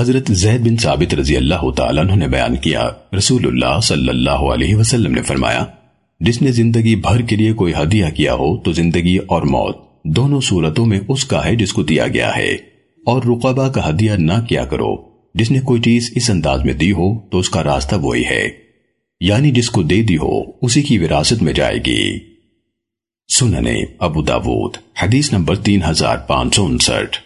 हज़रत जैद बिन साबित रज़ी अल्लाह तला ने बयान किया, रसूलुल्लाह सल्लल्लाहु अलैहि वसल्लम ने फरमाया, जिसने ज़िंदगी भर के लिए कोई हदिया किया हो तो ज़िंदगी और मौत, दोनों सूरतों में उसका है जिसको दिया गया है। और रुकाबा का हदिया ना किया करो, जिसने कोई चीज़ इस अंदाज में दी हो तो उसका रास्ता वही है। यानी जिसको दे दी हो, उसी की विरासत में जाएगी। सुनने अबू दाऊद, हदीस नंबर तीन हज़ार पाँच सौ उनसठ।